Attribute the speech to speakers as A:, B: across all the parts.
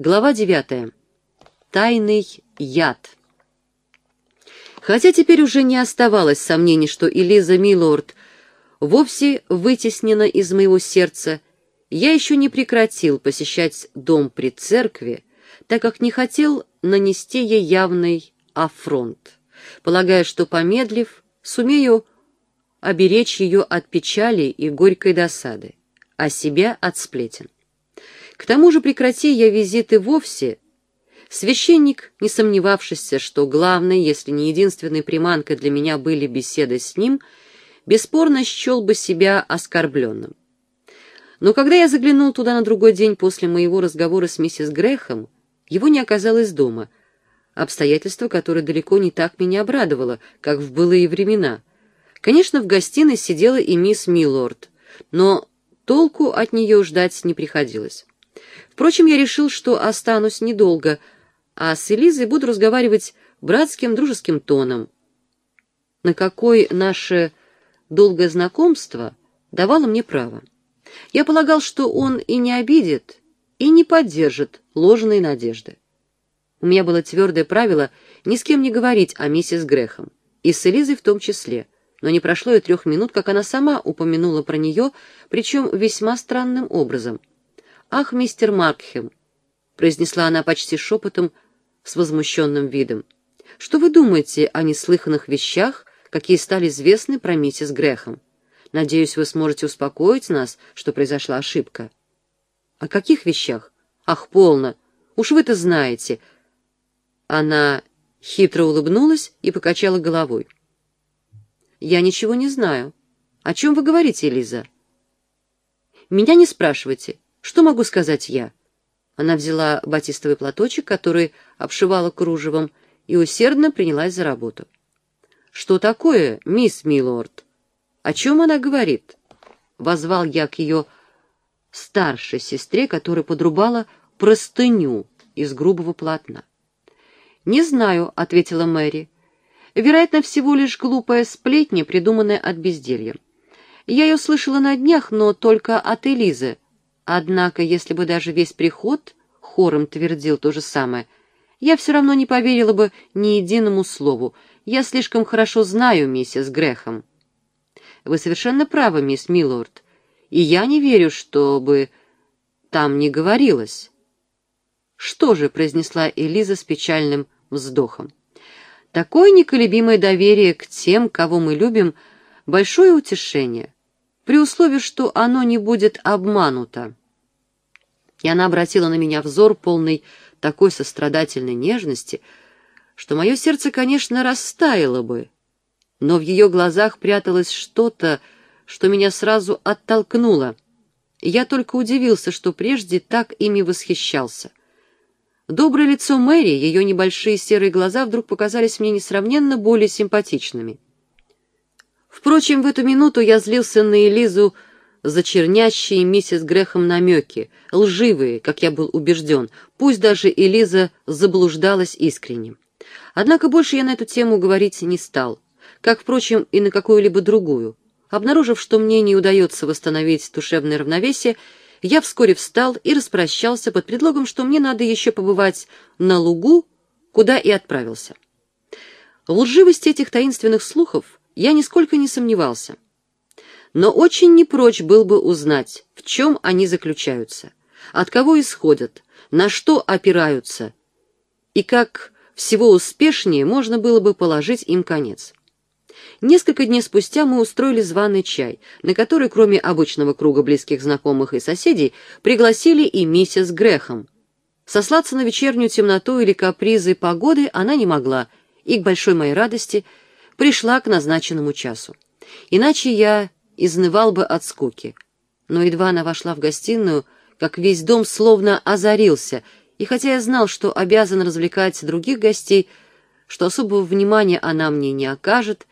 A: Глава девятая. Тайный яд. Хотя теперь уже не оставалось сомнений, что Элиза Милорд вовсе вытеснена из моего сердца, я еще не прекратил посещать дом при церкви, так как не хотел нанести ей явный афронт, полагая, что, помедлив, сумею оберечь ее от печали и горькой досады, а себя от сплетен. К тому же, прекрати я визиты вовсе, священник, не сомневавшийся, что главной, если не единственной приманкой для меня были беседы с ним, бесспорно счел бы себя оскорбленным. Но когда я заглянул туда на другой день после моего разговора с миссис Грехом, его не оказалось дома, обстоятельство, которое далеко не так меня обрадовало, как в былые времена. Конечно, в гостиной сидела и мисс Миллорд, но толку от нее ждать не приходилось. Впрочем, я решил, что останусь недолго, а с Элизой буду разговаривать братским дружеским тоном, на какой наше долгое знакомство давало мне право. Я полагал, что он и не обидит, и не поддержит ложные надежды. У меня было твердое правило ни с кем не говорить о миссис Грехом, и с Элизой в том числе, но не прошло и трех минут, как она сама упомянула про нее, причем весьма странным образом. «Ах, мистер Маркхем!» — произнесла она почти шепотом с возмущенным видом. «Что вы думаете о неслыханных вещах, какие стали известны про миссис Грехом? Надеюсь, вы сможете успокоить нас, что произошла ошибка». «О каких вещах? Ах, полно! Уж вы-то знаете!» Она хитро улыбнулась и покачала головой. «Я ничего не знаю. О чем вы говорите, Элиза?» «Меня не спрашивайте. Что могу сказать я?» Она взяла батистовый платочек, который обшивала кружевом, и усердно принялась за работу. «Что такое, мисс Милорд? О чем она говорит?» Возвал я к ее старшей сестре, которая подрубала простыню из грубого полотна. «Не знаю», — ответила Мэри. «Вероятно, всего лишь глупая сплетня, придуманная от безделья. Я ее слышала на днях, но только от Элизы, Однако, если бы даже весь приход хором твердил то же самое, я все равно не поверила бы ни единому слову. Я слишком хорошо знаю миссис Грехом. Вы совершенно правы, мисс Миллорд, и я не верю, чтобы там не говорилось. Что же, — произнесла Элиза с печальным вздохом, — такое неколебимое доверие к тем, кого мы любим, — большое утешение, при условии, что оно не будет обмануто и она обратила на меня взор, полный такой сострадательной нежности, что мое сердце, конечно, растаяло бы, но в ее глазах пряталось что-то, что меня сразу оттолкнуло. Я только удивился, что прежде так ими восхищался. Доброе лицо Мэри, ее небольшие серые глаза вдруг показались мне несравненно более симпатичными. Впрочем, в эту минуту я злился на Элизу зачернящие миссис Грехом намеки, лживые, как я был убежден, пусть даже Элиза заблуждалась искренне. Однако больше я на эту тему говорить не стал, как, впрочем, и на какую-либо другую. Обнаружив, что мне не удается восстановить душевное равновесие, я вскоре встал и распрощался под предлогом, что мне надо еще побывать на лугу, куда и отправился. В лживости этих таинственных слухов я нисколько не сомневался — но очень не прочь был бы узнать, в чем они заключаются, от кого исходят, на что опираются, и как всего успешнее можно было бы положить им конец. Несколько дней спустя мы устроили званый чай, на который, кроме обычного круга близких знакомых и соседей, пригласили и миссис Грехом. Сослаться на вечернюю темноту или капризы погоды она не могла, и, к большой моей радости, пришла к назначенному часу. Иначе я изнывал бы от скуки. Но едва она вошла в гостиную, как весь дом словно озарился, и хотя я знал, что обязан развлекать других гостей, что особого внимания она мне не окажет,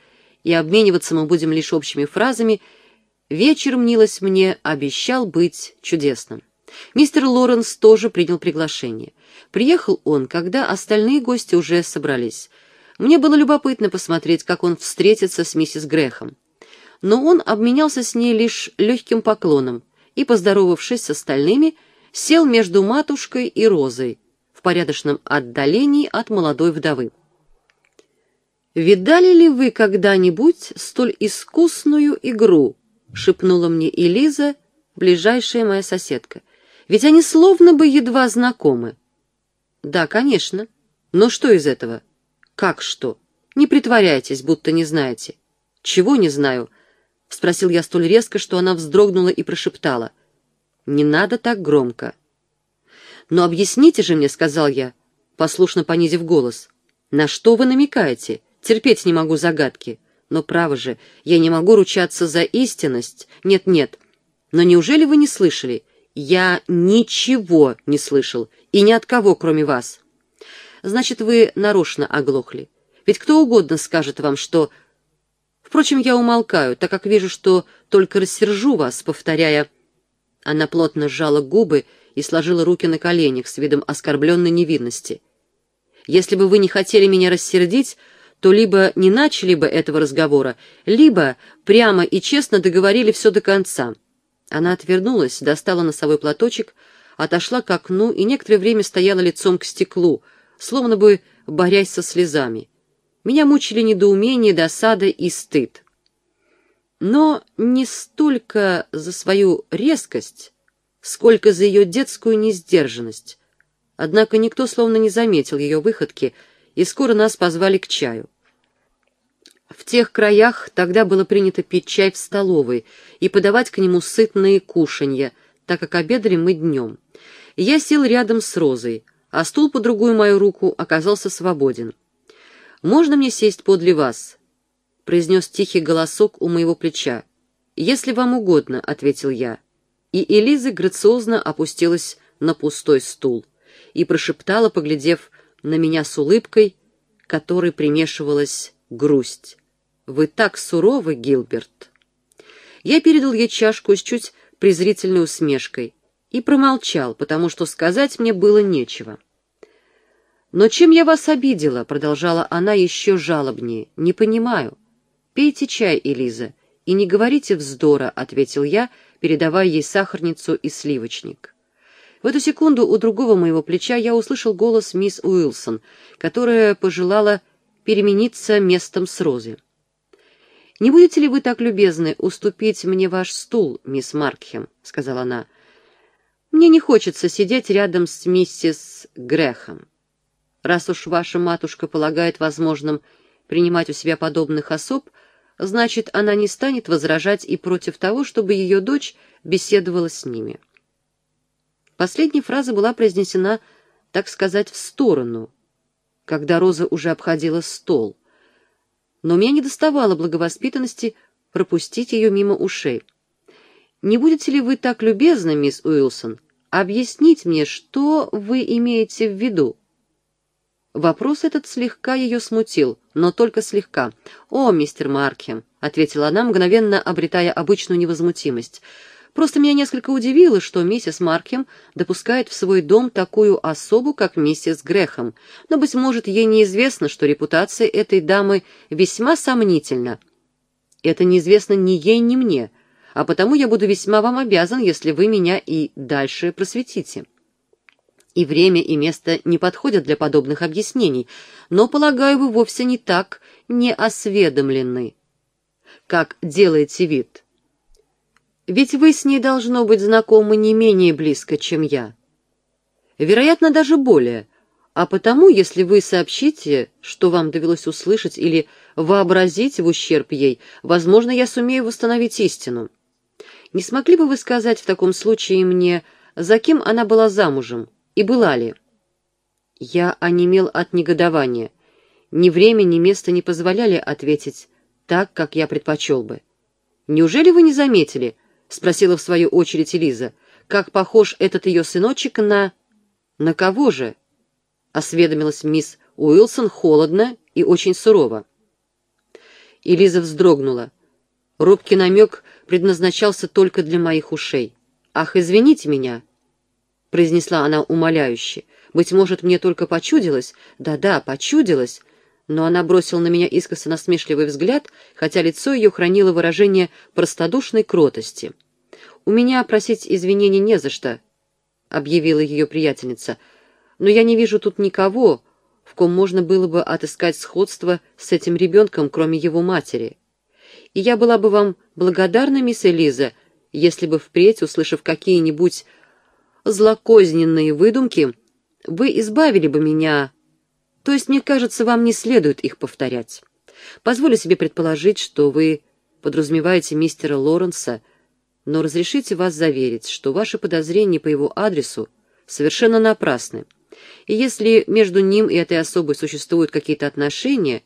A: и обмениваться мы будем лишь общими фразами, вечер, мнилось мне, обещал быть чудесным. Мистер Лоренс тоже принял приглашение. Приехал он, когда остальные гости уже собрались. Мне было любопытно посмотреть, как он встретится с миссис Грехом но он обменялся с ней лишь легким поклоном и, поздоровавшись с остальными, сел между матушкой и Розой в порядочном отдалении от молодой вдовы. «Видали ли вы когда-нибудь столь искусную игру?» — шепнула мне Элиза, ближайшая моя соседка. «Ведь они словно бы едва знакомы». «Да, конечно. Но что из этого?» «Как что? Не притворяйтесь, будто не знаете». «Чего не знаю?» — спросил я столь резко, что она вздрогнула и прошептала. «Не надо так громко». «Но объясните же мне», — сказал я, послушно понизив голос. «На что вы намекаете?» Терпеть не могу загадки. Но, право же, я не могу ручаться за истинность. Нет-нет. Но неужели вы не слышали? Я ничего не слышал. И ни от кого, кроме вас. Значит, вы нарочно оглохли. Ведь кто угодно скажет вам, что... Впрочем, я умолкаю, так как вижу, что только рассержу вас, повторяя... Она плотно сжала губы и сложила руки на коленях с видом оскорбленной невинности. Если бы вы не хотели меня рассердить, то либо не начали бы этого разговора, либо прямо и честно договорили все до конца. Она отвернулась, достала носовой платочек, отошла к окну и некоторое время стояла лицом к стеклу, словно бы борясь со слезами. Меня мучили недоумение, досада и стыд. Но не столько за свою резкость, сколько за ее детскую несдержанность. Однако никто словно не заметил ее выходки, и скоро нас позвали к чаю. В тех краях тогда было принято пить чай в столовой и подавать к нему сытные кушанья, так как обедали мы днем. Я сел рядом с Розой, а стул по другую мою руку оказался свободен. «Можно мне сесть подле вас?» — произнес тихий голосок у моего плеча. «Если вам угодно», — ответил я. И Элиза грациозно опустилась на пустой стул и прошептала, поглядев на меня с улыбкой, которой примешивалась грусть. «Вы так суровы, Гилберт!» Я передал ей чашку с чуть презрительной усмешкой и промолчал, потому что сказать мне было нечего. «Но чем я вас обидела?» — продолжала она еще жалобнее. «Не понимаю. Пейте чай, Элиза, и не говорите вздора», — ответил я, передавая ей сахарницу и сливочник. В эту секунду у другого моего плеча я услышал голос мисс Уилсон, которая пожелала перемениться местом с Рози. «Не будете ли вы так любезны уступить мне ваш стул, мисс Маркхем?» — сказала она. «Мне не хочется сидеть рядом с миссис Грехом. Раз уж ваша матушка полагает возможным принимать у себя подобных особ, значит, она не станет возражать и против того, чтобы ее дочь беседовала с ними». Последняя фраза была произнесена, так сказать, в сторону, когда Роза уже обходила стол. Но у меня не доставало благовоспитанности пропустить ее мимо ушей. «Не будете ли вы так любезны, мисс Уилсон, объяснить мне, что вы имеете в виду?» Вопрос этот слегка ее смутил, но только слегка. «О, мистер Маркхем», — ответила она, мгновенно обретая обычную невозмутимость, — Просто меня несколько удивило, что миссис Маркхем допускает в свой дом такую особу, как миссис Грехом, но, быть может, ей неизвестно, что репутация этой дамы весьма сомнительна. Это неизвестно ни ей, ни мне, а потому я буду весьма вам обязан, если вы меня и дальше просветите. И время, и место не подходят для подобных объяснений, но, полагаю, вы вовсе не так не осведомлены, как делаете вид». Ведь вы с ней, должно быть, знакомы не менее близко, чем я. Вероятно, даже более. А потому, если вы сообщите, что вам довелось услышать или вообразить в ущерб ей, возможно, я сумею восстановить истину. Не смогли бы вы сказать в таком случае мне, за кем она была замужем, и была ли? Я онемел от негодования. Ни время, ни место не позволяли ответить так, как я предпочел бы. Неужели вы не заметили, —— спросила в свою очередь Элиза. «Как похож этот ее сыночек на...» «На кого же?» — осведомилась мисс Уилсон холодно и очень сурово. Элиза вздрогнула. Робкий намек предназначался только для моих ушей. «Ах, извините меня!» — произнесла она умоляюще. «Быть может, мне только почудилось?» «Да-да, почудилось!» но она бросила на меня искоса насмешливый взгляд, хотя лицо ее хранило выражение простодушной кротости. «У меня просить извинений не за что», — объявила ее приятельница, — «но я не вижу тут никого, в ком можно было бы отыскать сходство с этим ребенком, кроме его матери. И я была бы вам благодарна, мисс Элиза, если бы впредь, услышав какие-нибудь злокозненные выдумки, вы избавили бы меня, то есть, мне кажется, вам не следует их повторять. Позволю себе предположить, что вы подразумеваете мистера Лоренса, но разрешите вас заверить, что ваши подозрения по его адресу совершенно напрасны. И если между ним и этой особой существуют какие-то отношения,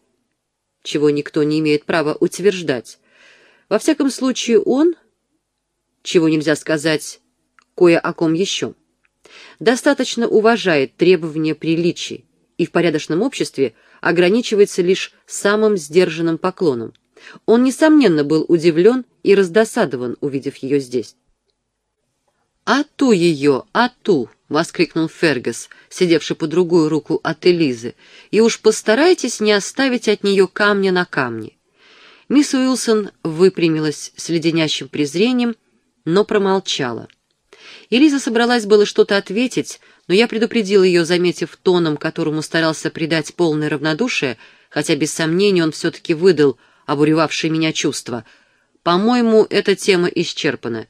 A: чего никто не имеет права утверждать, во всяком случае он, чего нельзя сказать кое о ком еще, достаточно уважает требования приличий и в порядочном обществе ограничивается лишь самым сдержанным поклоном. Он, несомненно, был удивлен и раздосадован, увидев ее здесь. «А ту ее, а ту!» — воскликнул Фергас, сидевший по другую руку от Элизы, «и уж постарайтесь не оставить от нее камня на камне». Мисс Уилсон выпрямилась с леденящим презрением, но промолчала. Элиза собралась было что-то ответить, но я предупредил ее, заметив тоном, которому старался придать полное равнодушие, хотя без сомнения он все-таки выдал обуревавшие меня чувства. По-моему, эта тема исчерпана.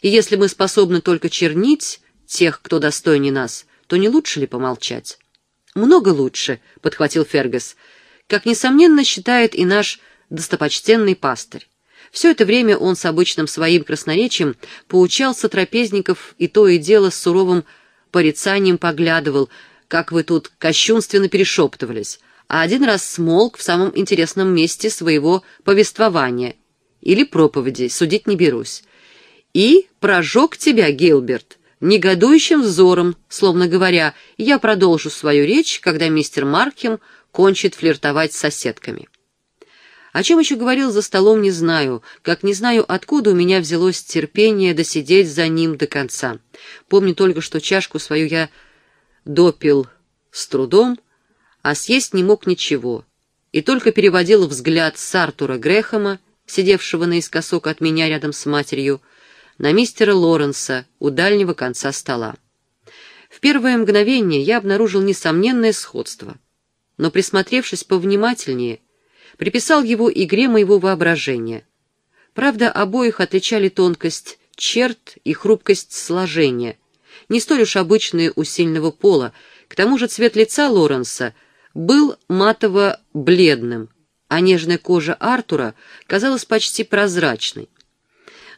A: И если мы способны только чернить тех, кто достойнее нас, то не лучше ли помолчать? «Много лучше», — подхватил Фергас, как, несомненно, считает и наш достопочтенный пастырь. Все это время он с обычным своим красноречием поучал сотрапезников и то и дело с суровым порицанием поглядывал, как вы тут кощунственно перешептывались, а один раз смолк в самом интересном месте своего повествования или проповеди, судить не берусь. И прожег тебя, Гилберт, негодующим взором, словно говоря, я продолжу свою речь, когда мистер Маркхем кончит флиртовать с соседками. О чем еще говорил за столом, не знаю, как не знаю, откуда у меня взялось терпение досидеть за ним до конца. Помню только, что чашку свою я допил с трудом, а съесть не мог ничего, и только переводил взгляд с Артура Грэхэма, сидевшего наискосок от меня рядом с матерью, на мистера Лоренса у дальнего конца стола. В первое мгновение я обнаружил несомненное сходство, но, присмотревшись повнимательнее, приписал его игре моего воображения. Правда, обоих отличали тонкость черт и хрупкость сложения, не столь уж обычные у сильного пола, к тому же цвет лица Лоренса был матово-бледным, а нежная кожа Артура казалась почти прозрачной.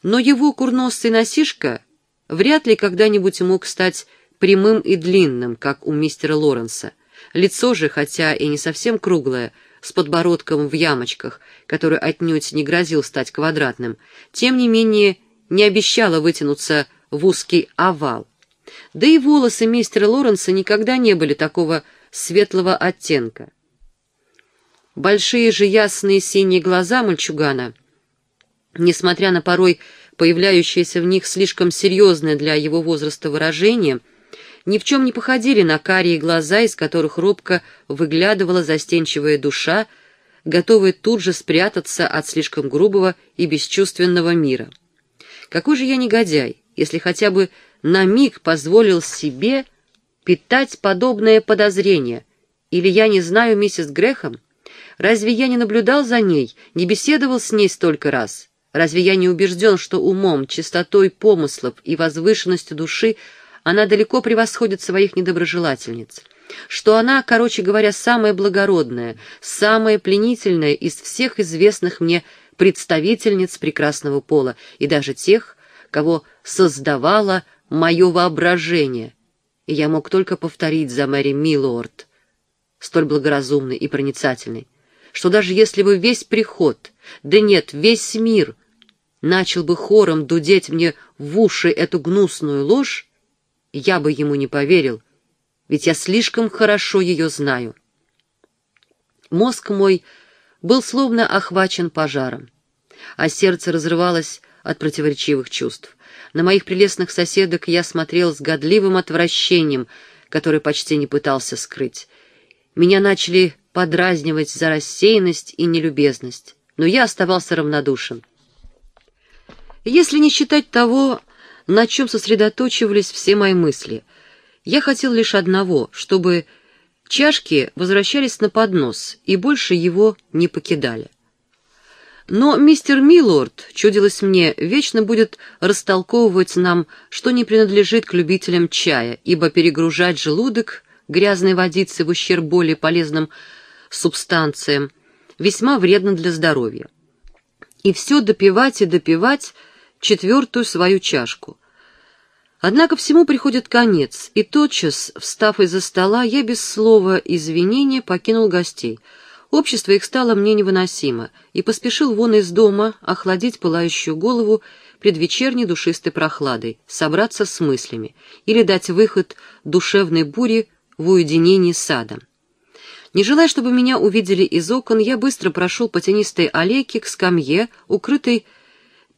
A: Но его курносый носишка вряд ли когда-нибудь мог стать прямым и длинным, как у мистера Лоренса. Лицо же, хотя и не совсем круглое, с подбородком в ямочках, который отнюдь не грозил стать квадратным, тем не менее не обещало вытянуться в узкий овал. Да и волосы мистера Лоренса никогда не были такого светлого оттенка. Большие же ясные синие глаза мальчугана, несмотря на порой появляющееся в них слишком серьезное для его возраста выражение, ни в чем не походили на карие глаза, из которых робко выглядывала застенчивая душа, готовая тут же спрятаться от слишком грубого и бесчувственного мира. Какой же я негодяй, если хотя бы на миг позволил себе питать подобное подозрение? Или я не знаю миссис Грехом? Разве я не наблюдал за ней, не беседовал с ней столько раз? Разве я не убежден, что умом, чистотой помыслов и возвышенностью души она далеко превосходит своих недоброжелательниц, что она, короче говоря, самая благородная, самая пленительная из всех известных мне представительниц прекрасного пола и даже тех, кого создавало мое воображение. И я мог только повторить за Мэри Миллорд, столь благоразумный и проницательный, что даже если бы весь приход, да нет, весь мир начал бы хором дудеть мне в уши эту гнусную ложь, я бы ему не поверил, ведь я слишком хорошо ее знаю. Мозг мой был словно охвачен пожаром, а сердце разрывалось от противоречивых чувств. На моих прелестных соседок я смотрел с годливым отвращением, которое почти не пытался скрыть. Меня начали подразнивать за рассеянность и нелюбезность, но я оставался равнодушен. Если не считать того, на чем сосредоточивались все мои мысли. Я хотел лишь одного, чтобы чашки возвращались на поднос и больше его не покидали. Но мистер Миллорд, чудилось мне, вечно будет растолковывать нам, что не принадлежит к любителям чая, ибо перегружать желудок грязной водицы в ущерб более полезным субстанциям весьма вредно для здоровья. И все допивать и допивать четвертую свою чашку. Однако всему приходит конец, и тотчас, встав из-за стола, я без слова извинения покинул гостей — Общество их стало мне невыносимо, и поспешил вон из дома охладить пылающую голову предвечерней душистой прохладой, собраться с мыслями или дать выход душевной буре в уединении сада. Не желая, чтобы меня увидели из окон, я быстро прошел по тенистой аллейке к скамье, укрытой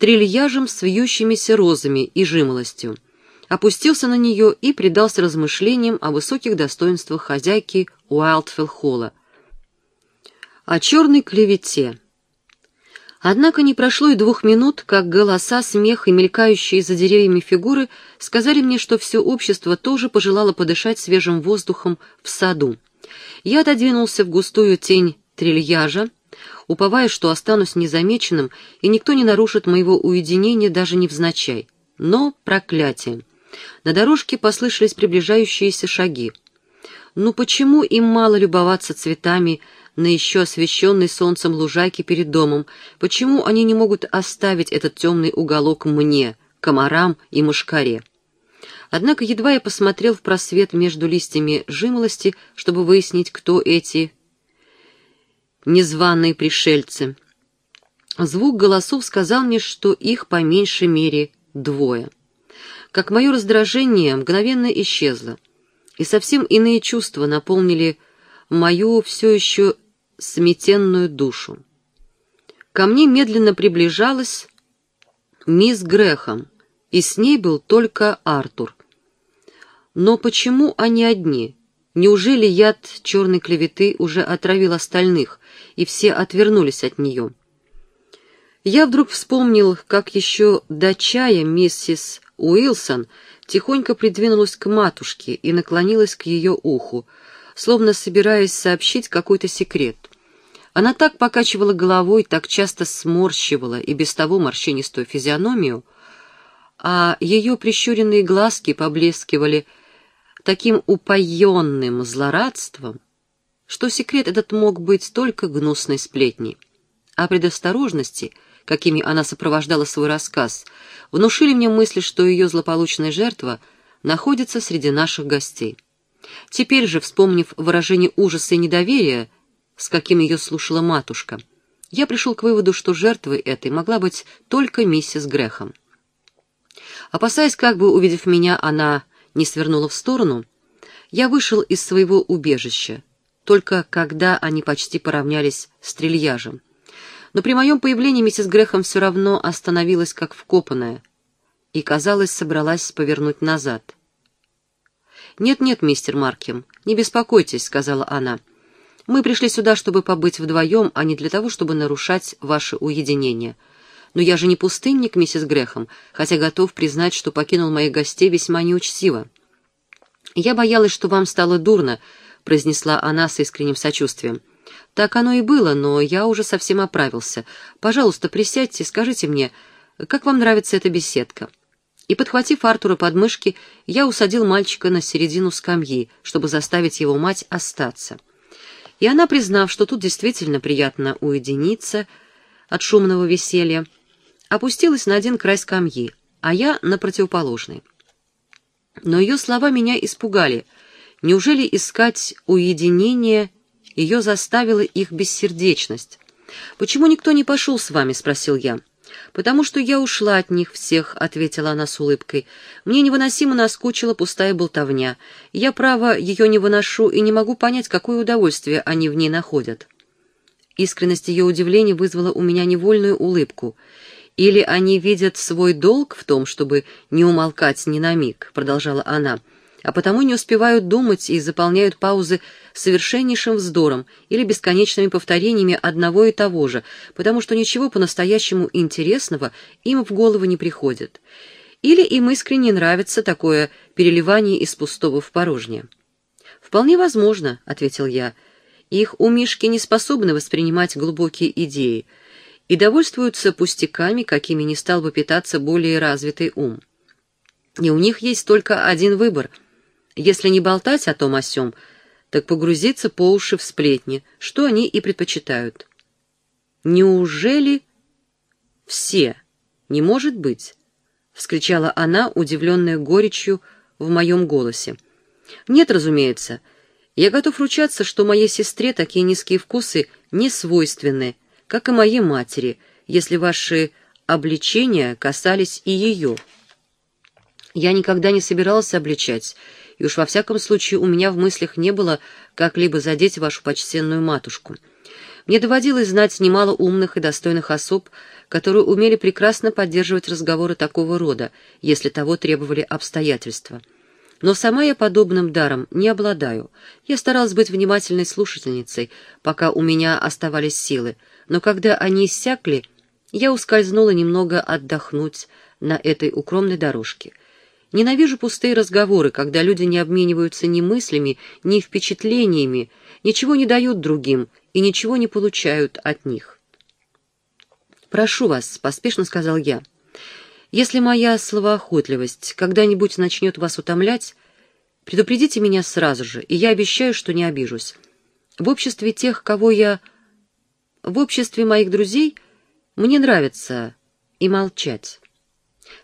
A: трильяжем с вьющимися розами и жимолостью, опустился на нее и предался размышлениям о высоких достоинствах хозяйки Уайлдфелл-Холла, о черной клевете. Однако не прошло и двух минут, как голоса, смех и мелькающие за деревьями фигуры сказали мне, что все общество тоже пожелало подышать свежим воздухом в саду. Я отодвинулся в густую тень трильяжа, уповая, что останусь незамеченным, и никто не нарушит моего уединения даже невзначай. Но проклятие! На дорожке послышались приближающиеся шаги. Ну почему им мало любоваться цветами, на еще освещенной солнцем лужайке перед домом, почему они не могут оставить этот темный уголок мне, комарам и мышкаре? Однако едва я посмотрел в просвет между листьями жимолости, чтобы выяснить, кто эти незваные пришельцы. Звук голосов сказал мне, что их по меньшей мере двое. Как мое раздражение мгновенно исчезло, и совсем иные чувства наполнили мою все еще сметенную душу. Ко мне медленно приближалась мисс Грехом, и с ней был только Артур. Но почему они одни? Неужели яд черной клеветы уже отравил остальных, и все отвернулись от нее? Я вдруг вспомнил, как еще до чая миссис Уилсон тихонько придвинулась к матушке и наклонилась к ее уху, словно собираясь сообщить какой-то секрет. Она так покачивала головой, так часто сморщивала и без того морщинистую физиономию, а ее прищуренные глазки поблескивали таким упоенным злорадством, что секрет этот мог быть только гнусной сплетней. А предосторожности, какими она сопровождала свой рассказ, внушили мне мысль, что ее злополучная жертва находится среди наших гостей. Теперь же, вспомнив выражение ужаса и недоверия, с каким ее слушала матушка, я пришел к выводу, что жертвой этой могла быть только миссис Грехом. Опасаясь, как бы, увидев меня, она не свернула в сторону, я вышел из своего убежища, только когда они почти поравнялись с трильяжем. Но при моем появлении миссис Грехом все равно остановилась как вкопанная и, казалось, собралась повернуть назад. «Нет-нет, мистер Маркем, не беспокойтесь», — сказала она, — мы пришли сюда, чтобы побыть вдвоем, а не для того, чтобы нарушать ваше уединение. Но я же не пустынник, миссис Грехом, хотя готов признать, что покинул моих гостей весьма неучтиво. Я боялась, что вам стало дурно, — произнесла она с искренним сочувствием. Так оно и было, но я уже совсем оправился. Пожалуйста, присядьте, скажите мне, как вам нравится эта беседка?» И, подхватив Артура под мышки, я усадил мальчика на середину скамьи, чтобы заставить его мать остаться. И она, признав, что тут действительно приятно уединиться от шумного веселья, опустилась на один край скамьи, а я на противоположный. Но ее слова меня испугали. Неужели искать уединение ее заставила их бессердечность? «Почему никто не пошел с вами?» — спросил я. «Потому что я ушла от них всех», — ответила она с улыбкой. «Мне невыносимо наскучила пустая болтовня. Я, право, ее не выношу и не могу понять, какое удовольствие они в ней находят». Искренность ее удивления вызвала у меня невольную улыбку. «Или они видят свой долг в том, чтобы не умолкать ни на миг», — продолжала она, — а потому не успевают думать и заполняют паузы совершеннейшим вздором или бесконечными повторениями одного и того же, потому что ничего по-настоящему интересного им в голову не приходит. Или им искренне нравится такое переливание из пустого в порожнее. «Вполне возможно», — ответил я. «Их умишки не способны воспринимать глубокие идеи и довольствуются пустяками, какими не стал бы питаться более развитый ум. И у них есть только один выбор. Если не болтать о том о сём, так погрузиться по уши в сплетни, что они и предпочитают». «Неужели все? Не может быть!» — вскричала она, удивленная горечью в моем голосе. «Нет, разумеется. Я готов ручаться, что моей сестре такие низкие вкусы не свойственны, как и моей матери, если ваши обличения касались и ее. Я никогда не собиралась обличать, и уж во всяком случае у меня в мыслях не было как-либо задеть вашу почтенную матушку». Мне доводилось знать немало умных и достойных особ, которые умели прекрасно поддерживать разговоры такого рода, если того требовали обстоятельства. Но сама я подобным даром не обладаю. Я старалась быть внимательной слушательницей, пока у меня оставались силы, но когда они иссякли, я ускользнула немного отдохнуть на этой укромной дорожке. Ненавижу пустые разговоры, когда люди не обмениваются ни мыслями, ни впечатлениями, ничего не дают другим и ничего не получают от них. «Прошу вас», — поспешно сказал я, — «если моя словоохотливость когда-нибудь начнет вас утомлять, предупредите меня сразу же, и я обещаю, что не обижусь. В обществе тех, кого я... В обществе моих друзей мне нравится и молчать.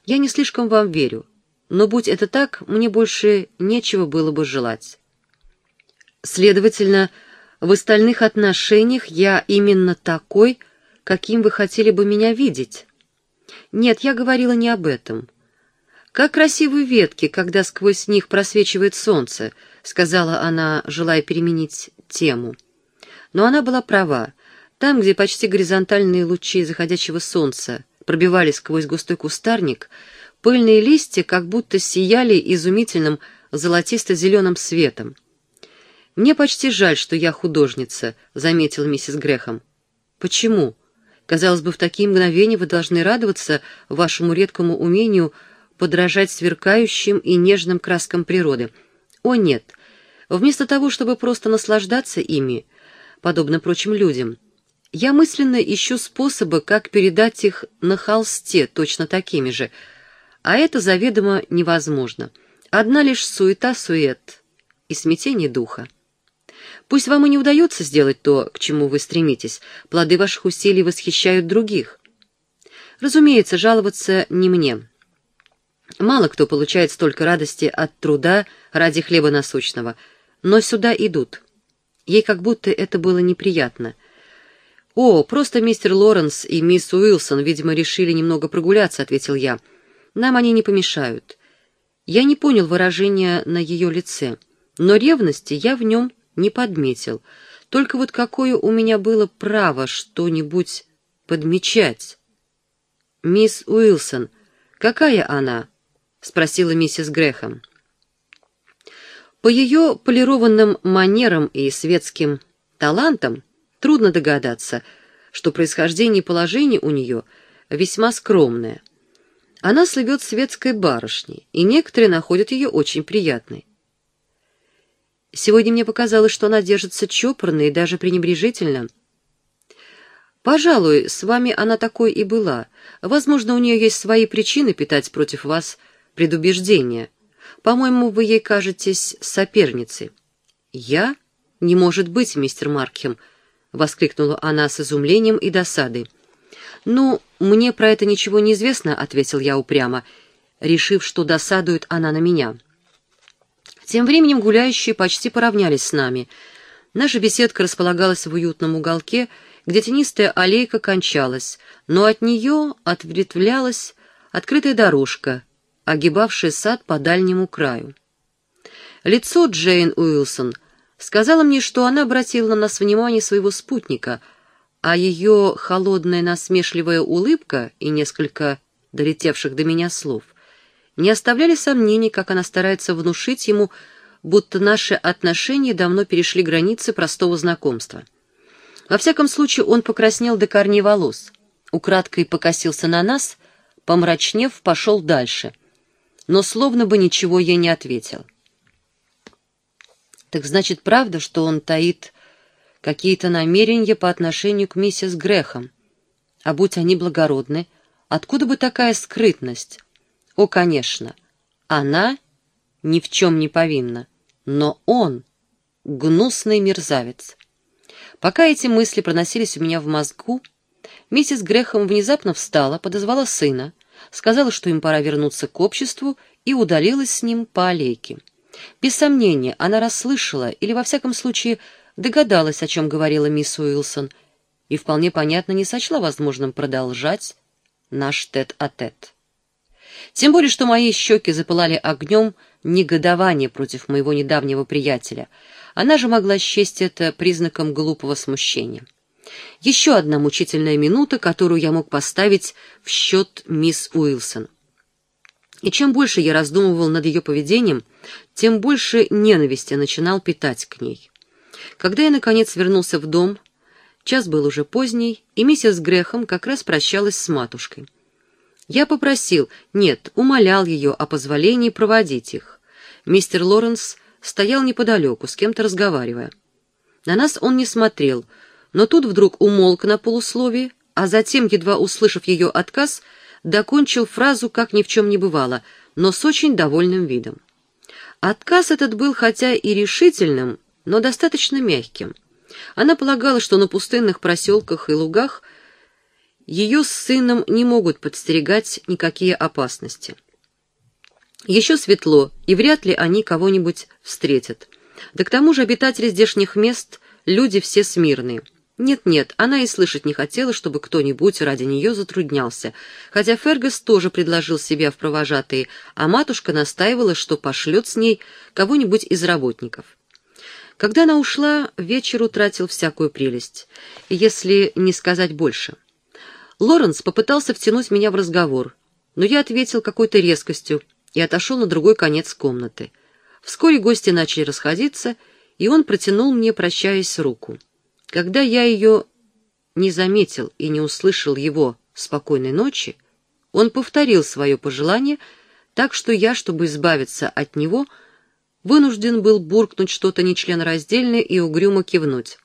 A: Я не слишком вам верю, но будь это так, мне больше нечего было бы желать. Следовательно, в остальных отношениях я именно такой, каким вы хотели бы меня видеть. Нет, я говорила не об этом. Как красивые ветки, когда сквозь них просвечивает солнце, сказала она, желая переменить тему. Но она была права. Там, где почти горизонтальные лучи заходящего солнца пробивались сквозь густой кустарник, Пыльные листья как будто сияли изумительным золотисто-зеленым светом. «Мне почти жаль, что я художница», — заметила миссис Грехом. «Почему? Казалось бы, в такие мгновения вы должны радоваться вашему редкому умению подражать сверкающим и нежным краскам природы. О, нет! Вместо того, чтобы просто наслаждаться ими, подобно прочим людям, я мысленно ищу способы, как передать их на холсте точно такими же — а это заведомо невозможно. Одна лишь суета-сует и смятение духа. Пусть вам и не удается сделать то, к чему вы стремитесь, плоды ваших усилий восхищают других. Разумеется, жаловаться не мне. Мало кто получает столько радости от труда ради хлеба насущного, но сюда идут. Ей как будто это было неприятно. «О, просто мистер Лоренс и мисс Уилсон, видимо, решили немного прогуляться», — ответил я. Нам они не помешают. Я не понял выражения на ее лице, но ревности я в нем не подметил. Только вот какое у меня было право что-нибудь подмечать? «Мисс Уилсон, какая она?» — спросила миссис Грехом. По ее полированным манерам и светским талантам трудно догадаться, что происхождение и положение у нее весьма скромное. Она слывет светской барышней, и некоторые находят ее очень приятной. Сегодня мне показалось, что она держится чопорно и даже пренебрежительно. Пожалуй, с вами она такой и была. Возможно, у нее есть свои причины питать против вас предубеждения. По-моему, вы ей кажетесь соперницей. Я? Не может быть, мистер Маркхем, — воскликнула она с изумлением и досадой. «Ну, мне про это ничего не известно», — ответил я упрямо, решив, что досадует она на меня. Тем временем гуляющие почти поравнялись с нами. Наша беседка располагалась в уютном уголке, где тенистая аллейка кончалась, но от нее ответвлялась открытая дорожка, огибавшая сад по дальнему краю. Лицо Джейн Уилсон сказала мне, что она обратила на нас внимание своего спутника — а ее холодная насмешливая улыбка и несколько долетевших до меня слов не оставляли сомнений, как она старается внушить ему, будто наши отношения давно перешли границы простого знакомства. Во всяком случае, он покраснел до корней волос, украдкой покосился на нас, помрачнев, пошел дальше, но словно бы ничего ей не ответил. Так значит, правда, что он таит какие-то намерения по отношению к миссис Грехом? А будь они благородны, откуда бы такая скрытность? О, конечно, она ни в чем не повинна, но он — гнусный мерзавец. Пока эти мысли проносились у меня в мозгу, миссис Грехом внезапно встала, подозвала сына, сказала, что им пора вернуться к обществу, и удалилась с ним по аллейке. Без сомнения, она расслышала или, во всяком случае, догадалась, о чем говорила мисс Уилсон, и вполне понятно не сочла возможным продолжать наш тет-а-тет. -тет. Тем более, что мои щеки запылали огнем негодования против моего недавнего приятеля. Она же могла счесть это признаком глупого смущения. Еще одна мучительная минута, которую я мог поставить в счет мисс Уилсон. И чем больше я раздумывал над ее поведением, тем больше ненависти начинал питать к ней. Когда я, наконец, вернулся в дом, час был уже поздний, и миссис Грехом как раз прощалась с матушкой. Я попросил, нет, умолял ее о позволении проводить их. Мистер Лоренс стоял неподалеку, с кем-то разговаривая. На нас он не смотрел, но тут вдруг умолк на полусловие, а затем, едва услышав ее отказ, докончил фразу, как ни в чем не бывало, но с очень довольным видом. Отказ этот был хотя и решительным, но достаточно мягким. Она полагала, что на пустынных проселках и лугах ее с сыном не могут подстерегать никакие опасности. Еще светло, и вряд ли они кого-нибудь встретят. Да к тому же обитатели здешних мест — люди все смирные — нет-нет, она и слышать не хотела, чтобы кто-нибудь ради нее затруднялся, хотя Фергас тоже предложил себя в провожатые, а матушка настаивала, что пошлет с ней кого-нибудь из работников. Когда она ушла, вечер утратил всякую прелесть, если не сказать больше. Лоренс попытался втянуть меня в разговор, но я ответил какой-то резкостью и отошел на другой конец комнаты. Вскоре гости начали расходиться, и он протянул мне, прощаясь, руку. Когда я ее не заметил и не услышал его спокойной ночи, он повторил свое пожелание, так что я, чтобы избавиться от него, вынужден был буркнуть что-то нечленораздельное и угрюмо кивнуть.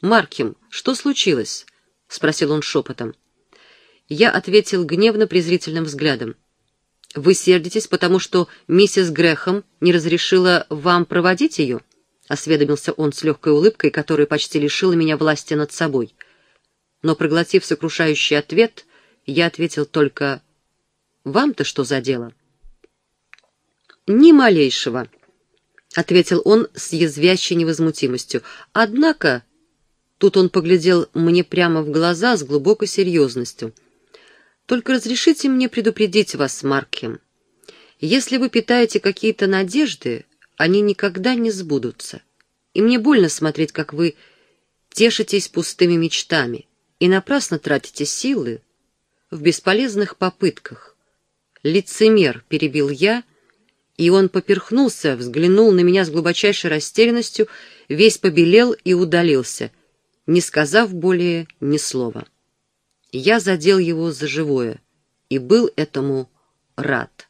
A: «Марким, что случилось?» — спросил он шепотом. Я ответил гневно-презрительным взглядом. «Вы сердитесь, потому что миссис Грехом не разрешила вам проводить ее?» — осведомился он с легкой улыбкой, которая почти лишила меня власти над собой. Но, проглотив сокрушающий ответ, я ответил только «Вам-то что за дело?» «Ни малейшего», — ответил он с язвящей невозмутимостью. «Однако...» Тут он поглядел мне прямо в глаза с глубокой серьезностью. «Только разрешите мне предупредить вас, Маркем. Если вы питаете какие-то надежды, они никогда не сбудутся. И мне больно смотреть, как вы тешитесь пустыми мечтами и напрасно тратите силы в бесполезных попытках. Лицемер, перебил я, и он поперхнулся, взглянул на меня с глубочайшей растерянностью, весь побелел и удалился, не сказав более ни слова. Я задел его за живое и был этому рад.